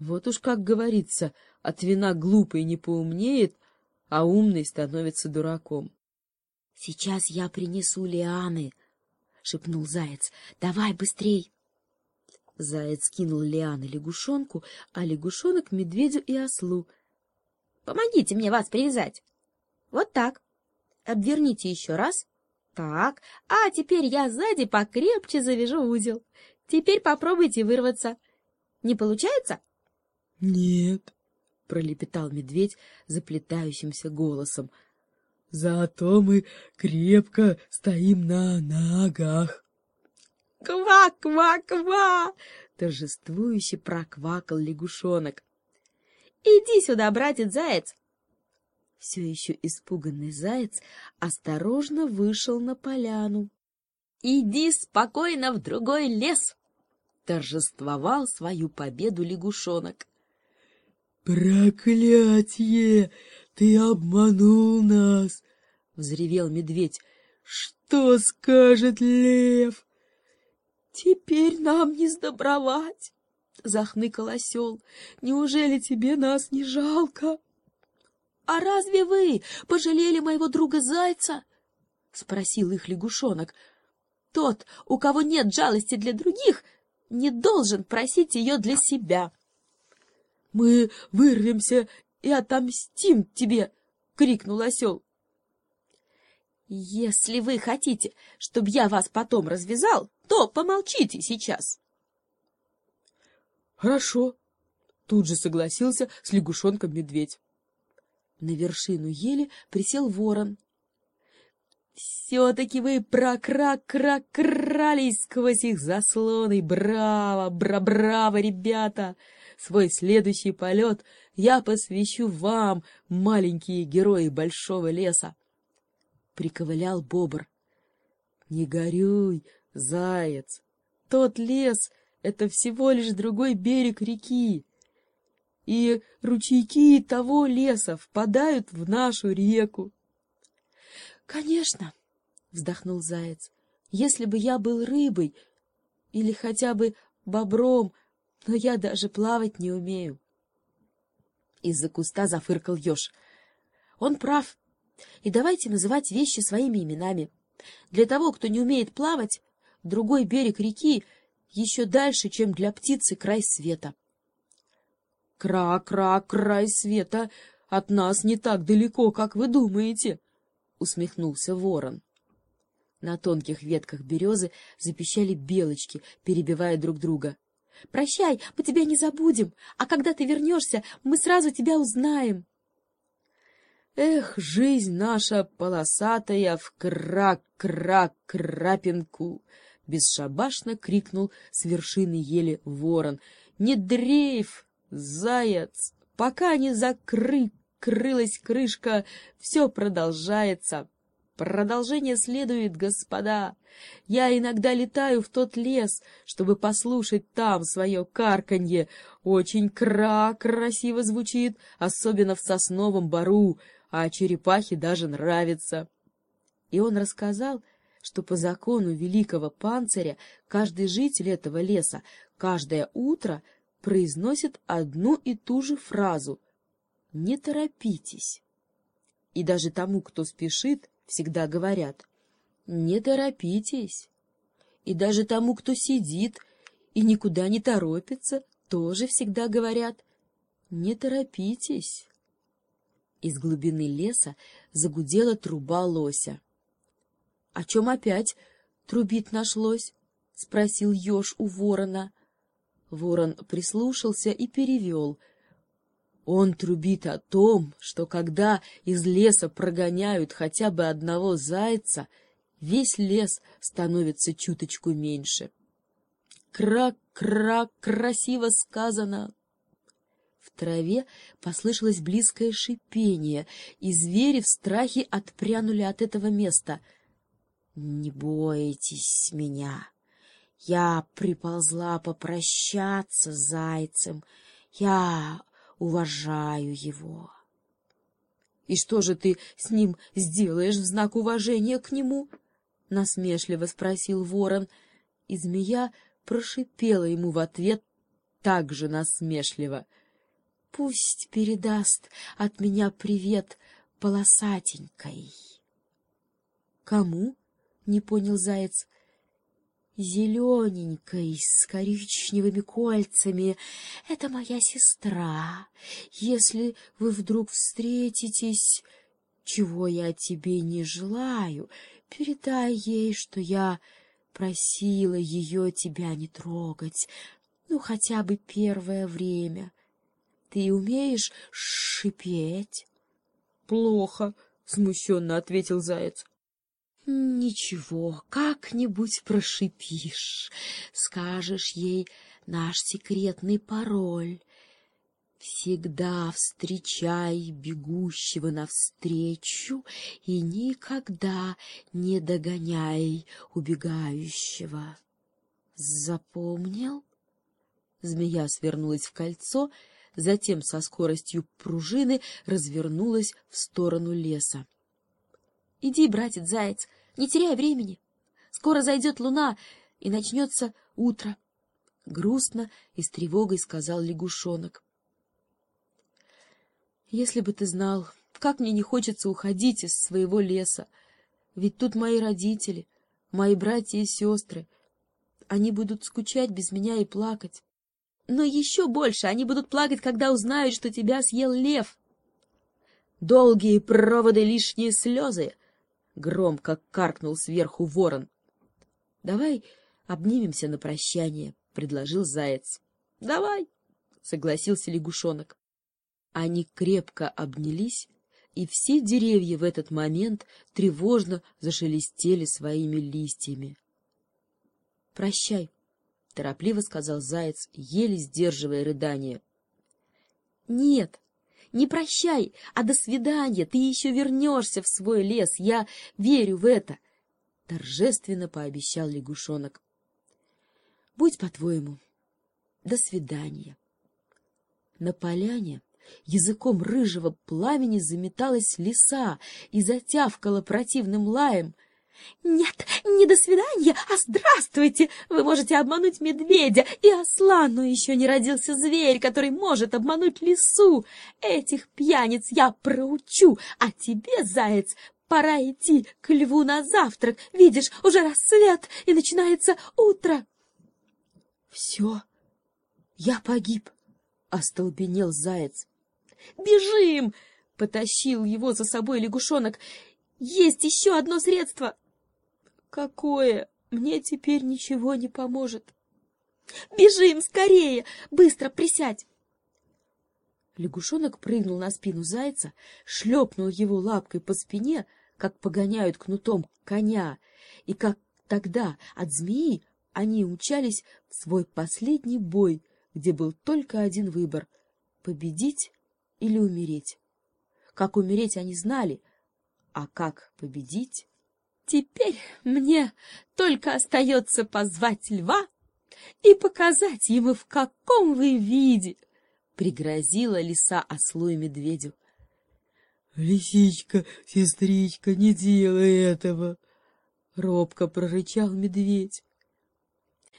Вот уж как говорится, от вина глупый не поумнеет, а умный становится дураком. — Сейчас я принесу лианы, — шепнул заяц. — Давай быстрей. Заяц кинул лианы лягушонку, а лягушонок — медведю и ослу. — Помогите мне вас привязать. Вот так. Обверните еще раз. Так, а теперь я сзади покрепче завяжу узел. Теперь попробуйте вырваться. Не получается? — Нет, — пролепетал медведь заплетающимся голосом. — Зато мы крепко стоим на ногах. «Ква, ква, ква!» — торжествующе проквакал лягушонок. «Иди сюда, братец-заяц!» Все еще испуганный заяц осторожно вышел на поляну. «Иди спокойно в другой лес!» — торжествовал свою победу лягушонок. «Проклятье! Ты обманул нас!» — взревел медведь. «Что скажет лев?» «Теперь нам не сдобровать!» — захныкал осел. «Неужели тебе нас не жалко?» «А разве вы пожалели моего друга Зайца?» — спросил их лягушонок. «Тот, у кого нет жалости для других, не должен просить ее для себя». «Мы вырвемся и отомстим тебе!» — крикнул осел. «Если вы хотите, чтобы я вас потом развязал, то помолчите сейчас». «Хорошо», — тут же согласился с лягушонком медведь. На вершину ели присел ворон. «Все-таки вы прокра-кра-крались сквозь их заслоны! Браво, бра-браво, ребята! Свой следующий полет я посвящу вам, маленькие герои большого леса!» приковылял бобр. — Не горюй, заяц! Тот лес — это всего лишь другой берег реки, и ручейки того леса впадают в нашу реку. — Конечно, — вздохнул заяц, — если бы я был рыбой или хотя бы бобром, но я даже плавать не умею. Из-за куста зафыркал еж. Он прав. И давайте называть вещи своими именами. Для того, кто не умеет плавать, другой берег реки еще дальше, чем для птицы край света. «Кра-кра, край света от нас не так далеко, как вы думаете», — усмехнулся ворон. На тонких ветках березы запищали белочки, перебивая друг друга. «Прощай, мы тебя не забудем, а когда ты вернешься, мы сразу тебя узнаем». Эх, жизнь наша полосатая в крак-крак-крапинку! Бесшабашно крикнул с вершины ели ворон. Не дрейф, заяц! Пока не закрылась крышка, все продолжается. Продолжение следует, господа. Я иногда летаю в тот лес, чтобы послушать там свое карканье. Очень кра красиво звучит, особенно в сосновом бару а черепахе даже нравится. И он рассказал, что по закону великого панциря каждый житель этого леса каждое утро произносит одну и ту же фразу «Не торопитесь». И даже тому, кто спешит, всегда говорят «Не торопитесь». И даже тому, кто сидит и никуда не торопится, тоже всегда говорят «Не торопитесь». Из глубины леса загудела труба лося. — О чем опять трубит наш лось? — спросил еж у ворона. Ворон прислушался и перевел. Он трубит о том, что когда из леса прогоняют хотя бы одного зайца, весь лес становится чуточку меньше. Крак-крак, красиво сказано, в траве послышалось близкое шипение, и звери в страхе отпрянули от этого места. — Не бойтесь меня. Я приползла попрощаться с зайцем. Я уважаю его. — И что же ты с ним сделаешь в знак уважения к нему? — насмешливо спросил ворон, и змея прошипела ему в ответ так же насмешливо. — Пусть передаст от меня привет полосатенькой. — Кому? — не понял заяц. — Зелененькой, с коричневыми кольцами. Это моя сестра. Если вы вдруг встретитесь, чего я тебе не желаю, передай ей, что я просила ее тебя не трогать, ну, хотя бы первое время. Ты умеешь шипеть? — Плохо, — смущенно ответил заяц. — Ничего, как-нибудь прошипишь. Скажешь ей наш секретный пароль. Всегда встречай бегущего навстречу и никогда не догоняй убегающего. Запомнил? Змея свернулась в кольцо, затем со скоростью пружины развернулась в сторону леса. — Иди, братец Заяц, не теряй времени. Скоро зайдет луна, и начнется утро. Грустно и с тревогой сказал лягушонок. — Если бы ты знал, как мне не хочется уходить из своего леса. Ведь тут мои родители, мои братья и сестры. Они будут скучать без меня и плакать. Но еще больше они будут плакать, когда узнают, что тебя съел лев. Долгие проводы, лишние слезы! Громко каркнул сверху ворон. — Давай обнимемся на прощание, — предложил заяц. — Давай, — согласился лягушонок. Они крепко обнялись, и все деревья в этот момент тревожно зашелестели своими листьями. — Прощай, — торопливо сказал заяц, еле сдерживая рыдание. — Нет, не прощай, а до свидания, ты еще вернешься в свой лес, я верю в это, — торжественно пообещал лягушонок. — Будь по-твоему. До свидания. На поляне языком рыжего пламени заметалась лиса и затявкала противным лаем — «Нет, не до свидания, а здравствуйте! Вы можете обмануть медведя и осла, но еще не родился зверь, который может обмануть лису. Этих пьяниц я проучу, а тебе, заяц, пора идти к льву на завтрак. Видишь, уже рассвет, и начинается утро». «Все, я погиб», — остолбенел заяц. «Бежим!» — потащил его за собой лягушонок. «Есть еще одно средство!» Какое? Мне теперь ничего не поможет. Бежим скорее! Быстро присядь! Лягушонок прыгнул на спину зайца, шлепнул его лапкой по спине, как погоняют кнутом коня, и как тогда от змеи они умчались в свой последний бой, где был только один выбор — победить или умереть. Как умереть они знали, а как победить Теперь мне только остается позвать льва и показать ему, в каком вы виде, — пригрозила лиса ослу и медведю. — Лисичка, сестричка, не делай этого! — робко прорычал медведь.